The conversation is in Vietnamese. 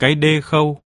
cái đê khâu.